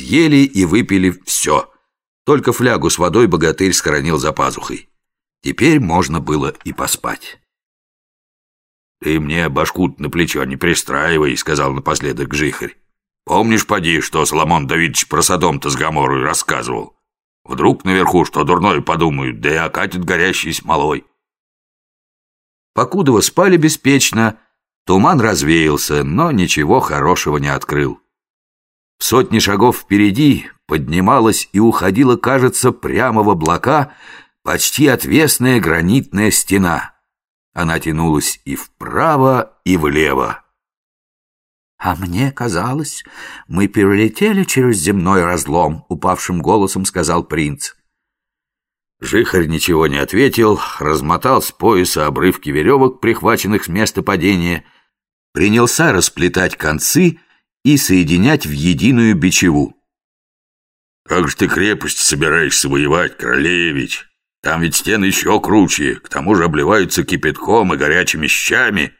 съели и выпили все. Только флягу с водой богатырь схоронил за пазухой. Теперь можно было и поспать. «Ты мне башку на плечо не пристраивай», — сказал напоследок Жихарь. «Помнишь, поди, что Соломон Давидович про Содом-то с Гаморой рассказывал? Вдруг наверху что дурное подумают, да и окатят горящей смолой». Покудова спали беспечно, туман развеялся, но ничего хорошего не открыл. Сотни шагов впереди поднималась и уходила, кажется, прямо в облака почти отвесная гранитная стена. Она тянулась и вправо, и влево. «А мне казалось, мы перелетели через земной разлом», — упавшим голосом сказал принц. Жихарь ничего не ответил, размотал с пояса обрывки веревок, прихваченных с места падения, принялся расплетать концы и соединять в единую бичеву. «Как же ты крепость собираешься воевать, королевич? Там ведь стены еще круче, к тому же обливаются кипятком и горячими щами».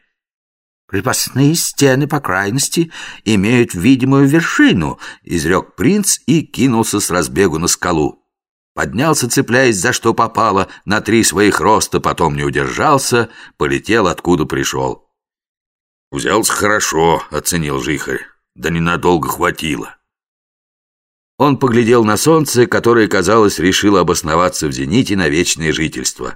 «Крепостные стены, по крайности, имеют видимую вершину», — изрек принц и кинулся с разбегу на скалу. Поднялся, цепляясь за что попало, на три своих роста, потом не удержался, полетел, откуда пришел. «Взялся хорошо», — оценил Жихарь. «Да ненадолго хватило». Он поглядел на солнце, которое, казалось, решило обосноваться в зените на вечное жительство.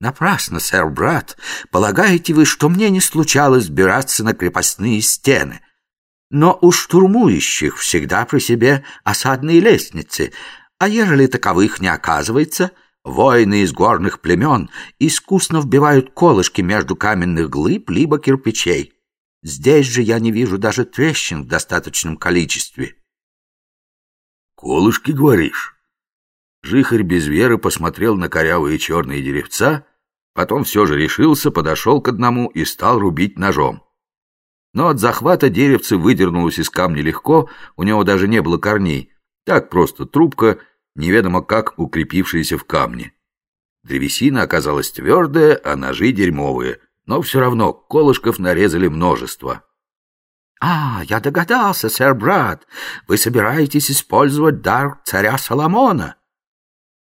«Напрасно, сэр-брат. Полагаете вы, что мне не случалось сбираться на крепостные стены? Но у штурмующих всегда при себе осадные лестницы, а ежели таковых не оказывается, воины из горных племен искусно вбивают колышки между каменных глыб либо кирпичей. Здесь же я не вижу даже трещин в достаточном количестве». «Колышки, говоришь?» Жихарь без веры посмотрел на корявые черные деревца, потом все же решился, подошел к одному и стал рубить ножом. Но от захвата деревце выдернулось из камня легко, у него даже не было корней. Так просто трубка, неведомо как укрепившаяся в камне. Древесина оказалась твердая, а ножи дерьмовые, но все равно колышков нарезали множество. «А, я догадался, сэр-брат, вы собираетесь использовать дар царя Соломона».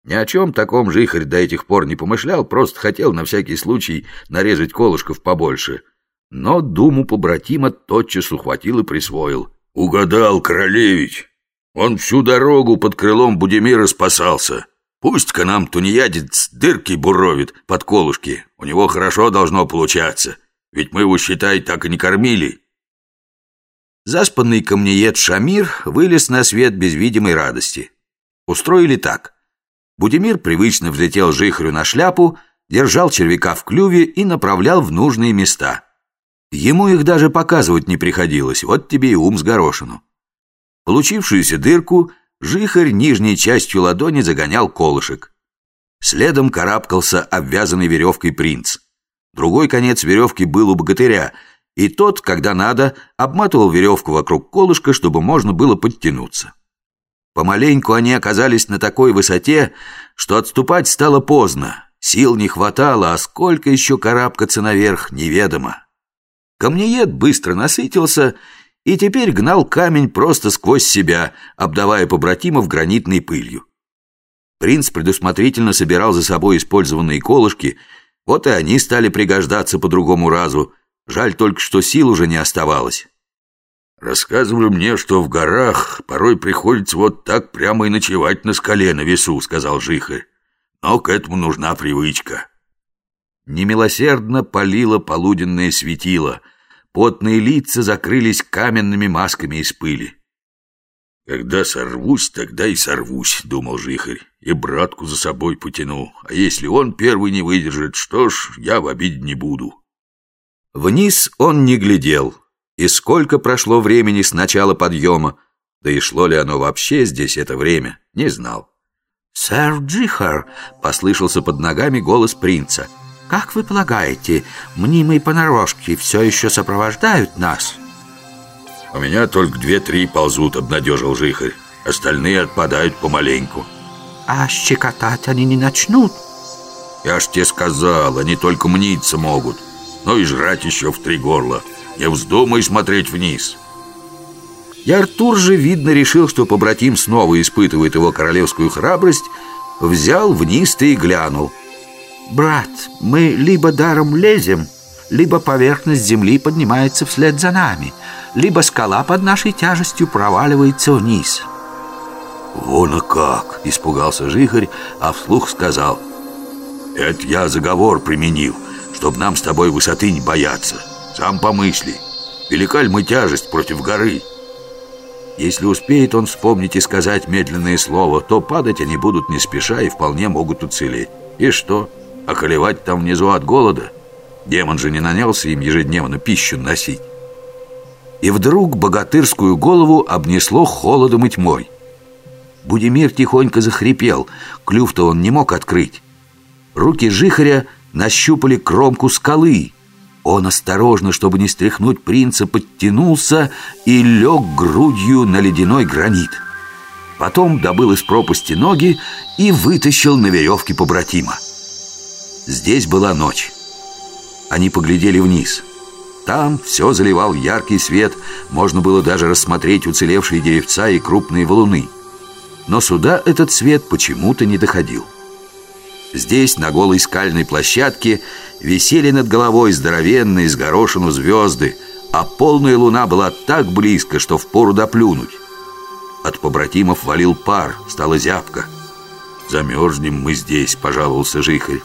Ни о чем таком жихарь до этих пор не помышлял, просто хотел на всякий случай нарезать колышков побольше. Но думу побратима тотчас ухватил и присвоил. «Угадал, королевич! Он всю дорогу под крылом Будимира спасался. Пусть-ка нам тунеядец дырки буровит под колышки. У него хорошо должно получаться. Ведь мы его, считай, так и не кормили». Заспанный камнеед Шамир вылез на свет без видимой радости. Устроили так. Будимир привычно взлетел жихрю на шляпу, держал червяка в клюве и направлял в нужные места. Ему их даже показывать не приходилось, вот тебе и ум с горошину. Получившуюся дырку жихарь нижней частью ладони загонял колышек. Следом карабкался обвязанный веревкой принц. Другой конец веревки был у богатыря — и тот, когда надо, обматывал веревку вокруг колышка, чтобы можно было подтянуться. Помаленьку они оказались на такой высоте, что отступать стало поздно. Сил не хватало, а сколько еще карабкаться наверх, неведомо. Камнеед быстро насытился и теперь гнал камень просто сквозь себя, обдавая побратимов гранитной пылью. Принц предусмотрительно собирал за собой использованные колышки, вот и они стали пригождаться по другому разу – Жаль только, что сил уже не оставалось. «Рассказывали мне, что в горах порой приходится вот так прямо и ночевать на скале на весу», — сказал Жихарь. «Но к этому нужна привычка». Немилосердно палило полуденное светило. Потные лица закрылись каменными масками из пыли. «Когда сорвусь, тогда и сорвусь», — думал Жихарь, «и братку за собой потяну. А если он первый не выдержит, что ж, я в обиде не буду». Вниз он не глядел, и сколько прошло времени с начала подъема, да и шло ли оно вообще здесь это время, не знал. «Сэр Джихар!» — послышался под ногами голос принца. «Как вы полагаете, мнимые понарошки все еще сопровождают нас?» «У меня только две-три ползут», — обнадежил Жихарь. «Остальные отпадают помаленьку». «А щекотать они не начнут?» «Я ж тебе сказал, они только мниться могут» но и жрать еще в три горла. Не вздумай смотреть вниз. И Артур же, видно, решил, что побратим снова испытывает его королевскую храбрость, взял вниз-то и глянул. «Брат, мы либо даром лезем, либо поверхность земли поднимается вслед за нами, либо скала под нашей тяжестью проваливается вниз». «Вон и как!» — испугался Жихарь, а вслух сказал. «Это я заговор применил, чтобы нам с тобой высоты не бояться. Сам помысли, велика ли мы тяжесть против горы?» Если успеет он вспомнить и сказать медленное слово, то падать они будут не спеша и вполне могут уцелеть. И что? Околевать там внизу от голода? Демон же не нанялся им ежедневно пищу носить. И вдруг богатырскую голову обнесло холодом и тьмой. Будимир тихонько захрипел, клюв-то он не мог открыть. Руки жихаря нащупали кромку скалы. Он осторожно, чтобы не стряхнуть принца, подтянулся и лег грудью на ледяной гранит. Потом добыл из пропасти ноги и вытащил на веревке побратима. Здесь была ночь. Они поглядели вниз. Там все заливал яркий свет, можно было даже рассмотреть уцелевшие деревца и крупные валуны но сюда этот свет почему-то не доходил. Здесь, на голой скальной площадке, висели над головой здоровенные с горошину звезды, а полная луна была так близко, что впору доплюнуть. От побратимов валил пар, стала зябко. «Замерзнем мы здесь», — пожаловался Жихарь.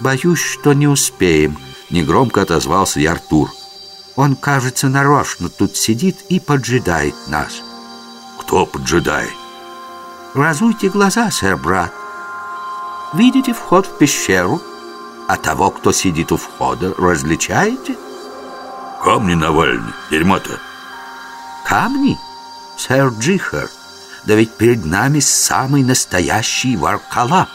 «Боюсь, что не успеем», — негромко отозвался и Артур. «Он, кажется, нарочно тут сидит и поджидает нас». «Кто поджидает?» Разуйте глаза, сэр-брат. Видите вход в пещеру? А того, кто сидит у входа, различаете? Камни навальны, дерьмо-то. Камни? Сэр Джихар, да ведь перед нами самый настоящий варкалап.